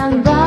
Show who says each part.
Speaker 1: 그냥 가